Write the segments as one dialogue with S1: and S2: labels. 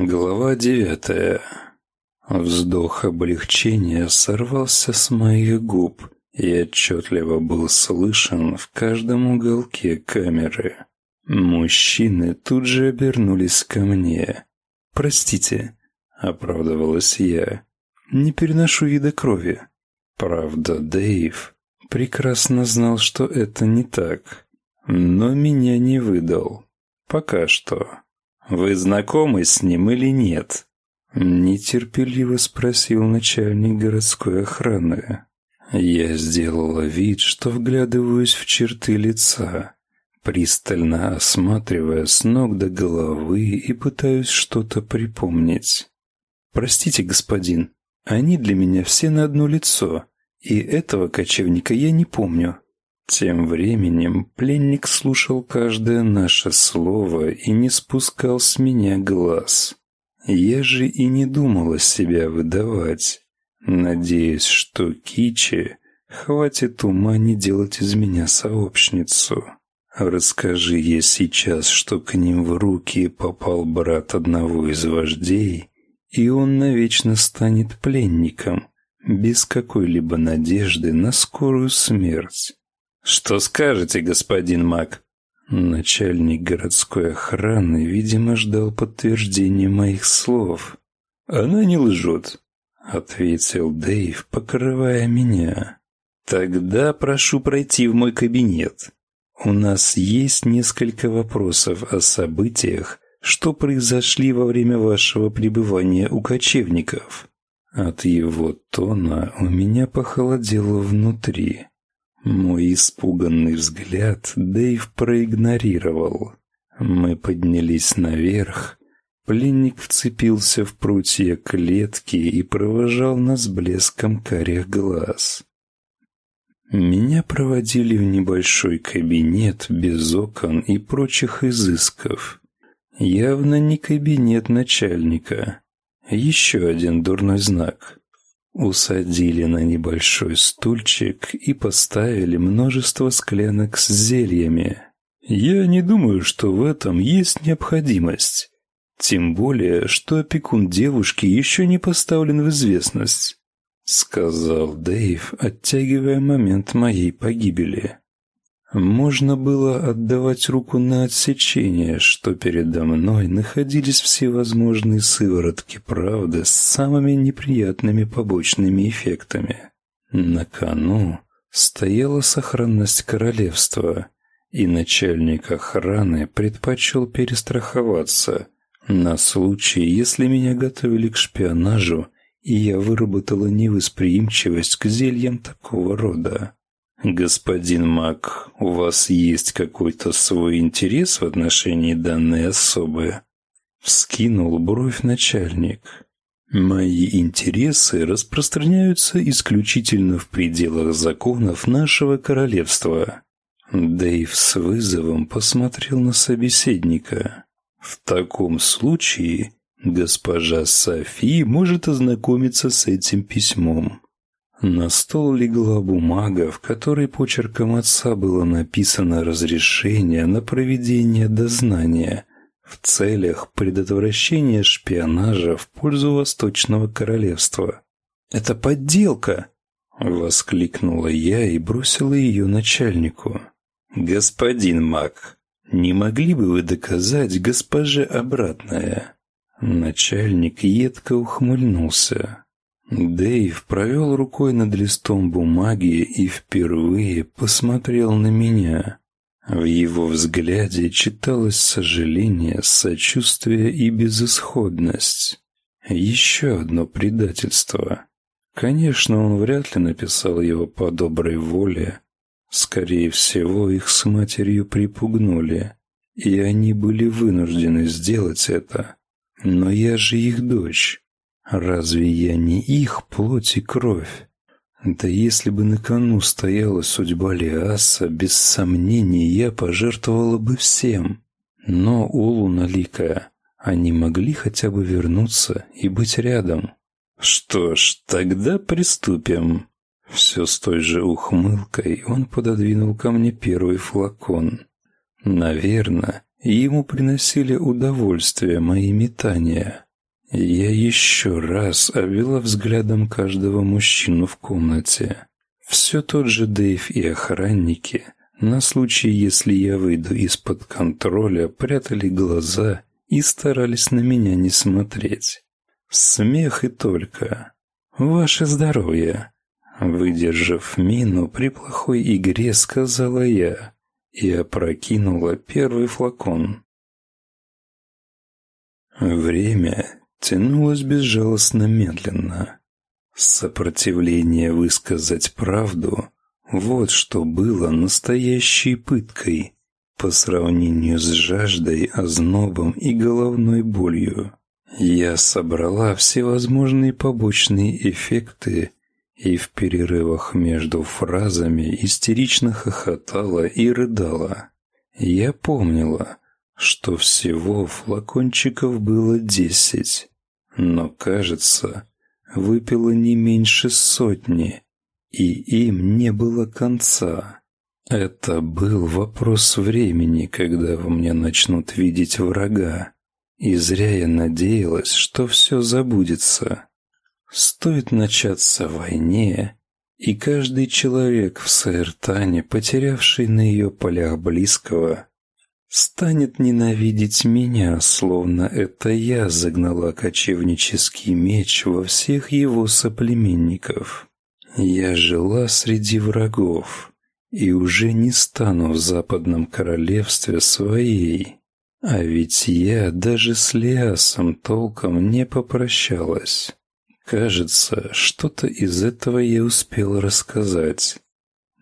S1: Глава девятая. Вздох облегчения сорвался с моих губ и отчетливо был слышен в каждом уголке камеры. Мужчины тут же обернулись ко мне. «Простите», — оправдывалась я, — «не переношу вида крови». Правда, Дэйв прекрасно знал, что это не так, но меня не выдал. Пока что. «Вы знакомы с ним или нет?» Нетерпеливо спросил начальник городской охраны. Я сделала вид, что вглядываюсь в черты лица, пристально осматривая с ног до головы и пытаюсь что-то припомнить. «Простите, господин, они для меня все на одно лицо, и этого кочевника я не помню». Тем временем пленник слушал каждое наше слово и не спускал с меня глаз. Я же и не думала себя выдавать, надеясь, что Кичи хватит ума не делать из меня сообщницу. Расскажи я сейчас, что к ним в руки попал брат одного из вождей, и он навечно станет пленником, без какой-либо надежды на скорую смерть. «Что скажете, господин Мак?» Начальник городской охраны, видимо, ждал подтверждения моих слов. «Она не лжет», — ответил Дэйв, покрывая меня. «Тогда прошу пройти в мой кабинет. У нас есть несколько вопросов о событиях, что произошли во время вашего пребывания у кочевников». От его тона у меня похолодело внутри. Мой испуганный взгляд Дэйв проигнорировал. Мы поднялись наверх. Пленник вцепился в прутья клетки и провожал нас блеском карих глаз. Меня проводили в небольшой кабинет без окон и прочих изысков. Явно не кабинет начальника. Еще один дурной знак. Усадили на небольшой стульчик и поставили множество склянок с зельями. Я не думаю, что в этом есть необходимость. Тем более, что опекун девушки еще не поставлен в известность, сказал Дэйв, оттягивая момент моей погибели. Можно было отдавать руку на отсечение, что передо мной находились всевозможные сыворотки правды с самыми неприятными побочными эффектами. На кону стояла сохранность королевства, и начальник охраны предпочел перестраховаться на случай, если меня готовили к шпионажу, и я выработала невосприимчивость к зельям такого рода. «Господин Мак, у вас есть какой-то свой интерес в отношении данной особы?» Вскинул бровь начальник. «Мои интересы распространяются исключительно в пределах законов нашего королевства». Дэйв с вызовом посмотрел на собеседника. «В таком случае госпожа Софи может ознакомиться с этим письмом. На стол легла бумага, в которой почерком отца было написано разрешение на проведение дознания в целях предотвращения шпионажа в пользу Восточного Королевства. «Это подделка!» — воскликнула я и бросила ее начальнику. «Господин Мак, не могли бы вы доказать госпоже обратное?» Начальник едко ухмыльнулся. Дэйв провел рукой над листом бумаги и впервые посмотрел на меня. В его взгляде читалось сожаление, сочувствие и безысходность. Еще одно предательство. Конечно, он вряд ли написал его по доброй воле. Скорее всего, их с матерью припугнули, и они были вынуждены сделать это. Но я же их дочь. Разве я не их плоть и кровь? Да если бы на кону стояла судьба Лиаса, без сомнений я пожертвовала бы всем. Но у Луналика они могли хотя бы вернуться и быть рядом. Что ж, тогда приступим. Все с той же ухмылкой он пододвинул ко мне первый флакон. Наверное, ему приносили удовольствие мои метания. Я еще раз обвела взглядом каждого мужчину в комнате. Все тот же Дэйв и охранники, на случай, если я выйду из-под контроля, прятали глаза и старались на меня не смотреть. Смех и только. «Ваше здоровье!» Выдержав мину при плохой игре, сказала я и опрокинула первый флакон. Время тянулось безжалостно медленно. Сопротивление высказать правду – вот что было настоящей пыткой по сравнению с жаждой, ознобом и головной болью. Я собрала всевозможные побочные эффекты и в перерывах между фразами истерично хохотала и рыдала. Я помнила, что всего флакончиков было десять, но, кажется, выпила не меньше сотни, и им не было конца. Это был вопрос времени, когда во мне начнут видеть врага. И зря я надеялась, что все забудется. Стоит начаться войне, и каждый человек в Саэртане, потерявший на ее полях близкого, станет ненавидеть меня, словно это я загнала кочевнический меч во всех его соплеменников. Я жила среди врагов и уже не стану в западном королевстве своей. А ведь я даже с Лиасом толком не попрощалась. Кажется, что-то из этого я успел рассказать.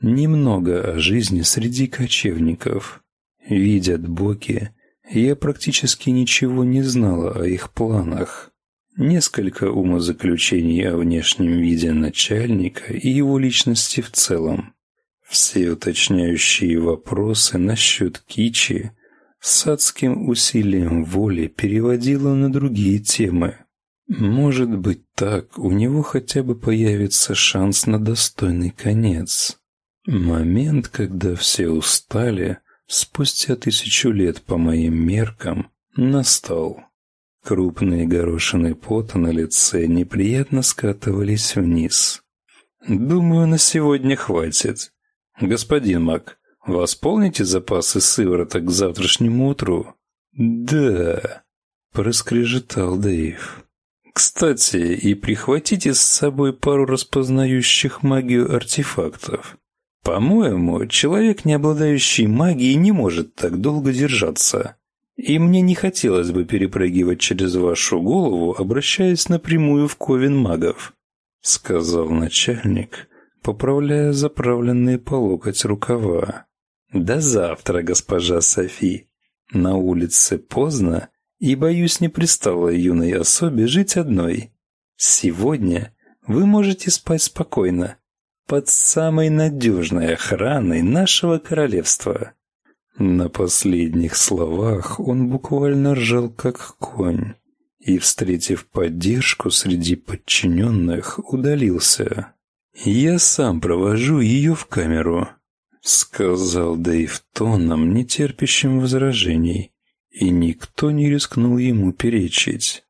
S1: Немного о жизни среди кочевников. Видят боки, я практически ничего не знала о их планах. Несколько умозаключений о внешнем виде начальника и его личности в целом. Все уточняющие вопросы насчет Кичи с адским усилием воли переводила на другие темы. Может быть так, у него хотя бы появится шанс на достойный конец. Момент, когда все устали, спустя тысячу лет по моим меркам, настал. Крупные горошины пота на лице неприятно скатывались вниз. «Думаю, на сегодня хватит. Господин Мак, Восполните запасы сывороток к завтрашнему утру? Да, проскрежетал Дэйв. Кстати, и прихватите с собой пару распознающих магию артефактов. По-моему, человек, не обладающий магией, не может так долго держаться. И мне не хотелось бы перепрыгивать через вашу голову, обращаясь напрямую в ковен магов, сказал начальник, поправляя заправленные по локоть рукава. До завтра, госпожа Софи. На улице поздно, и, боюсь, не пристало юной особе жить одной. Сегодня вы можете спать спокойно, под самой надежной охраной нашего королевства». На последних словах он буквально ржал как конь и, встретив поддержку среди подчиненных, удалился. «Я сам провожу ее в камеру», сказал Дэйв тоном, не терпящим возражений, и никто не рискнул ему перечить.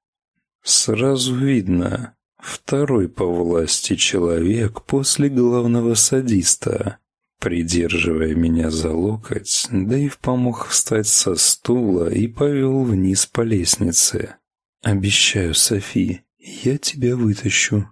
S1: Сразу видно, второй по власти человек после главного садиста. Придерживая меня за локоть, Дэйв помог встать со стула и повел вниз по лестнице. «Обещаю, Софи, я тебя вытащу».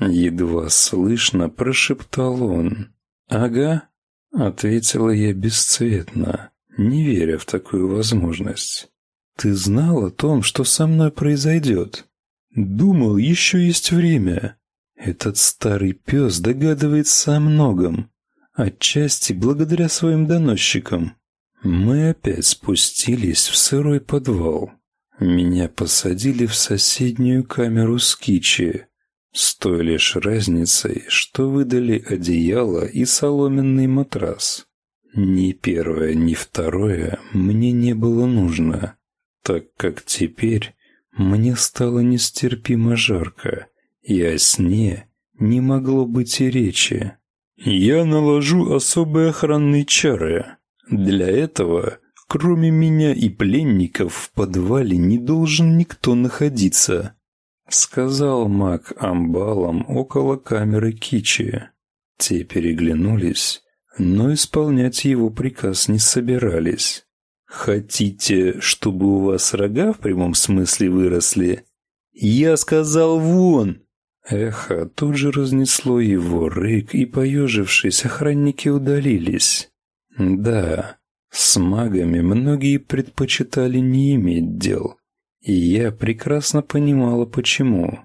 S1: Едва слышно прошептал он. «Ага», Ответила я бесцветно, не веря в такую возможность. Ты знал о том, что со мной произойдет? Думал, еще есть время. Этот старый пес догадывается о многом, отчасти благодаря своим доносчикам. Мы опять спустились в сырой подвал. Меня посадили в соседнюю камеру с Кичи, с той лишь разницей, что выдали одеяло и соломенный матрас. Ни первое, ни второе мне не было нужно, так как теперь мне стало нестерпимо жарко, и о сне не могло быть и речи. Я наложу особые охранные чары. Для этого, кроме меня и пленников, в подвале не должен никто находиться. — сказал маг амбалом около камеры Кичи. Те переглянулись, но исполнять его приказ не собирались. «Хотите, чтобы у вас рога в прямом смысле выросли?» «Я сказал вон!» Эхо тут же разнесло его рык, и, поежившись, охранники удалились. Да, с магами многие предпочитали не иметь дел, и я прекрасно понимала, почему.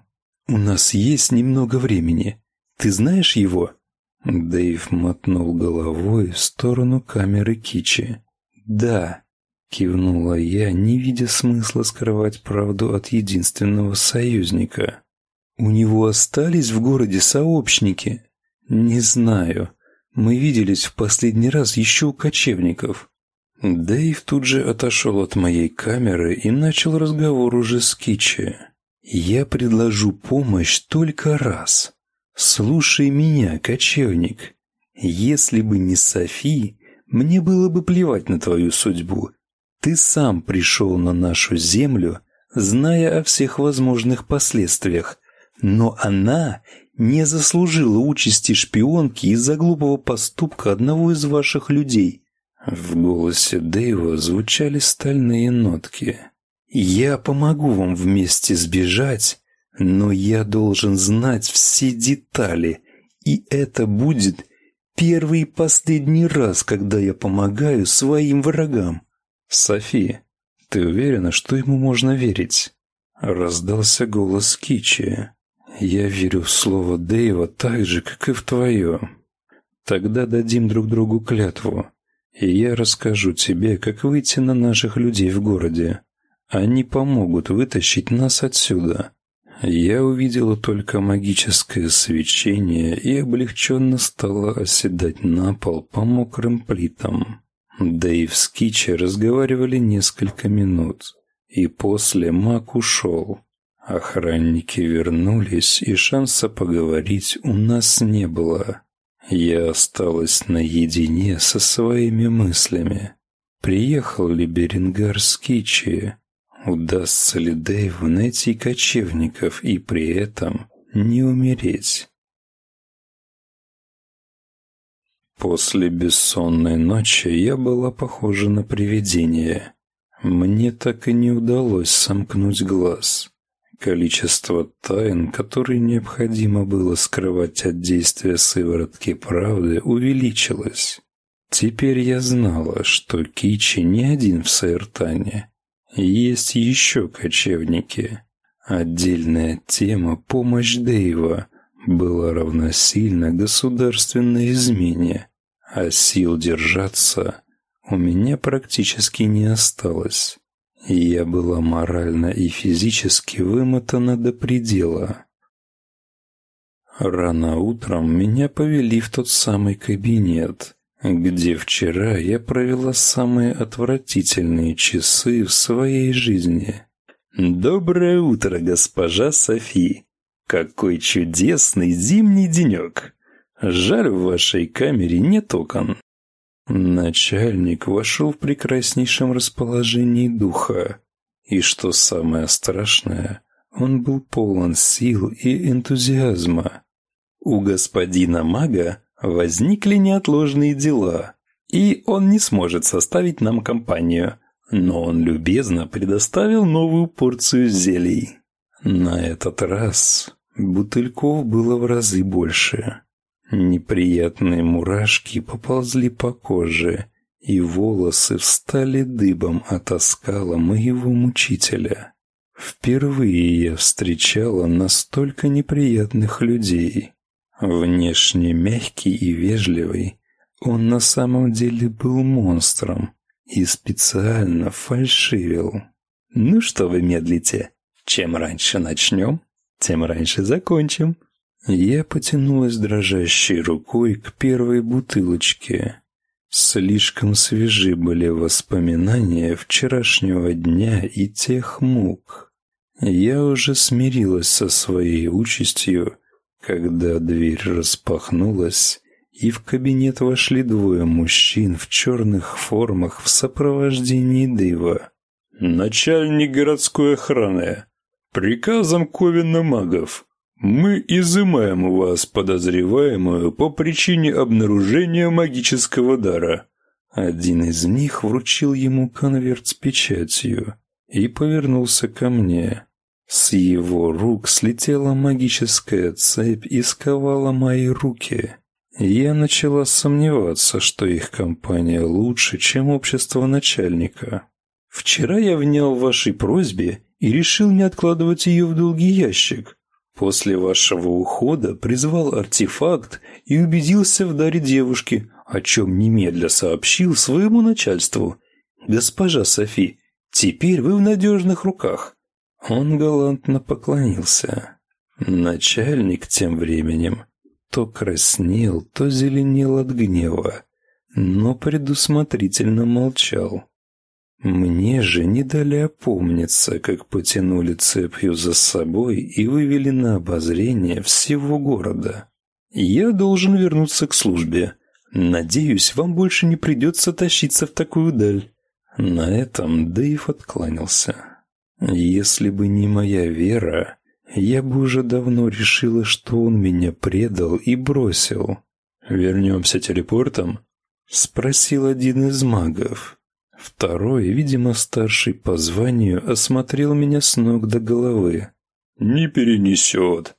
S1: «У нас есть немного времени. Ты знаешь его?» Дэйв мотнул головой в сторону камеры Кичи. «Да», — кивнула я, не видя смысла скрывать правду от единственного союзника. «У него остались в городе сообщники?» «Не знаю. Мы виделись в последний раз еще у кочевников». Дэйв тут же отошел от моей камеры и начал разговор уже с Кичи. «Я предложу помощь только раз. «Слушай меня, кочевник. Если бы не Софи, мне было бы плевать на твою судьбу. Ты сам пришел на нашу землю, зная о всех возможных последствиях, но она не заслужила участи шпионки из-за глупого поступка одного из ваших людей». В голосе Дэйва звучали стальные нотки. «Я помогу вам вместе сбежать, но я должен знать все детали, и это будет первый и последний раз, когда я помогаю своим врагам. Софи, ты уверена, что ему можно верить? Раздался голос Кичи. Я верю в слово Дэйва так же, как и в твое. Тогда дадим друг другу клятву, и я расскажу тебе, как выйти на наших людей в городе. Они помогут вытащить нас отсюда. Я увидела только магическое свечение и облегченно стала оседать на пол по мокрым плитам. Дэйв с Кичи разговаривали несколько минут, и после маг ушел. Охранники вернулись, и шанса поговорить у нас не было. Я осталась наедине со своими мыслями. Приехал ли Берингар с Кичи? Удастся ли Дэйву найти кочевников и при этом не умереть? После бессонной ночи я была похожа на привидение. Мне так и не удалось сомкнуть глаз. Количество тайн, которые необходимо было скрывать от действия сыворотки правды, увеличилось. Теперь я знала, что Кичи не один в Саиртане. Есть еще кочевники. Отдельная тема «Помощь Дэйва» была равносильна государственной измене, а сил держаться у меня практически не осталось. Я была морально и физически вымотана до предела. Рано утром меня повели в тот самый кабинет, где вчера я провела самые отвратительные часы в своей жизни. Доброе утро, госпожа Софи. Какой чудесный зимний денек. Жаль, в вашей камере нет окон. Начальник вошел в прекраснейшем расположении духа. И что самое страшное, он был полон сил и энтузиазма. У господина мага возникли неотложные дела, и он не сможет составить нам компанию, но он любезно предоставил новую порцию зелий. На этот раз бутыльков было в разы больше. Неприятные мурашки поползли по коже, и волосы встали дыбом от оскала моего мучителя. Впервые я встречала настолько неприятных людей. Внешне мягкий и вежливый, он на самом деле был монстром и специально фальшивил. «Ну что вы медлите? Чем раньше начнем, тем раньше закончим». Я потянулась дрожащей рукой к первой бутылочке. Слишком свежи были воспоминания вчерашнего дня и тех мук. Я уже смирилась со своей участью когда дверь распахнулась, и в кабинет вошли двое мужчин в черных формах в сопровождении Дэйва. «Начальник городской охраны, Приказом Ковина магов мы изымаем у вас подозреваемую по причине обнаружения магического дара. Один из них вручил ему конверт с печатью и повернулся ко мне. С его рук слетела магическая цепь и сковала мои руки. Я начала сомневаться, что их компания лучше, чем общество начальника. Вчера я внял вашей просьбе и решил не откладывать ее в долгий ящик. После вашего ухода призвал артефакт и убедился в даре девушки, о чем немедля сообщил своему начальству. «Госпожа Софи, теперь вы в надежных руках». Он галантно поклонился. Начальник тем временем то краснел, то зеленел от гнева, но предусмотрительно молчал. Мне же не дали опомниться, как потянули цепью за собой и вывели на обозрение всего города. Я должен вернуться к службе. Надеюсь, вам больше не придется тащиться в такую даль. На этом Дэйв откланялся. Если бы не моя вера, я бы уже давно решила, что он меня предал и бросил. «Вернемся телепортом?» — спросил один из магов. Второй, видимо, старший по званию, осмотрел меня с ног до головы. «Не перенесет.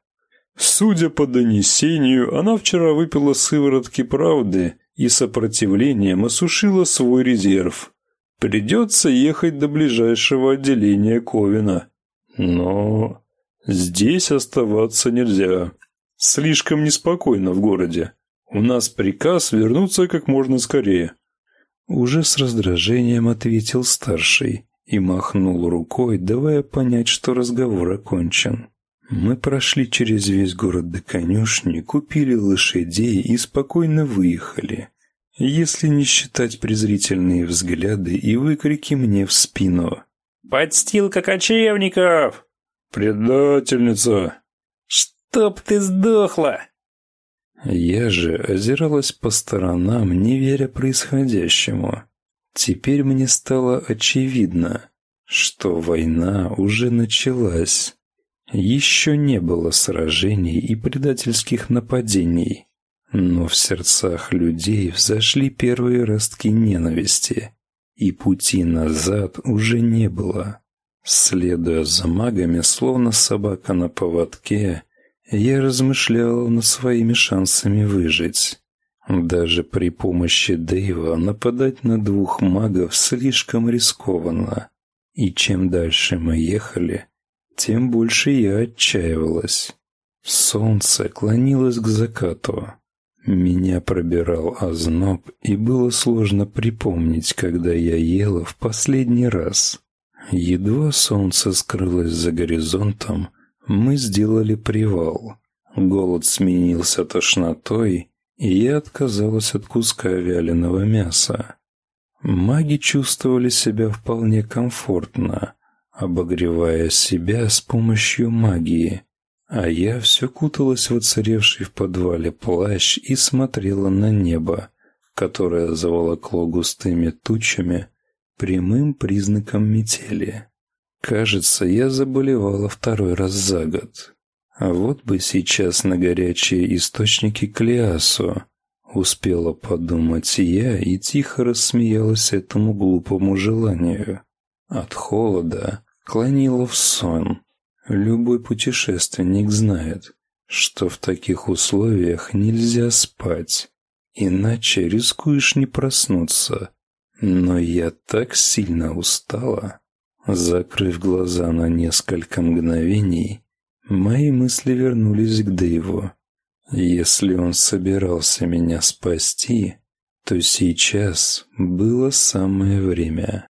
S1: Судя по донесению, она вчера выпила сыворотки правды и сопротивлением осушила свой резерв. Придется ехать до ближайшего отделения Ковина. Но здесь оставаться нельзя. Слишком неспокойно в городе. У нас приказ вернуться как можно скорее». Уже с раздражением ответил старший и махнул рукой, давая понять, что разговор окончен. Мы прошли через весь город до конюшни, купили лошадей и спокойно выехали. Если не считать презрительные взгляды и выкрики мне в спину.
S2: «Подстилка кочевников!»
S1: «Предательница!»
S2: «Чтоб ты сдохла!»
S1: Я же озиралась по сторонам, не веря происходящему. Теперь мне стало очевидно, что война уже началась. Еще не было сражений и предательских нападений, но в сердцах людей взошли первые ростки ненависти, и пути назад уже не было. Следуя за магами, словно собака на поводке, я размышлял над своими шансами выжить. Даже при помощи Дэйва нападать на двух магов слишком рискованно. И чем дальше мы ехали, тем больше я отчаивалась. Солнце клонилось к закату. Меня пробирал озноб, и было сложно припомнить, когда я ела в последний раз. Едва солнце скрылось за горизонтом, мы сделали привал. Голод сменился тошнотой, и я отказалась от куска вяленого мяса. Маги чувствовали себя вполне комфортно, обогревая себя с помощью магии, а я все куталась в оцаревший в подвале плащ и смотрела на небо, которое заволокло густыми тучами, прямым признаком метели. Кажется, я заболевала второй раз за год. А вот бы сейчас на горячие источники Клеасу. Успела подумать я и тихо рассмеялась этому глупому желанию. От холода клонила в сон. Любой путешественник знает, что в таких условиях нельзя спать, иначе рискуешь не проснуться. Но я так сильно устала. Закрыв глаза на несколько мгновений, мои мысли вернулись к Дэйву. Если он собирался меня спасти, то сейчас было самое время.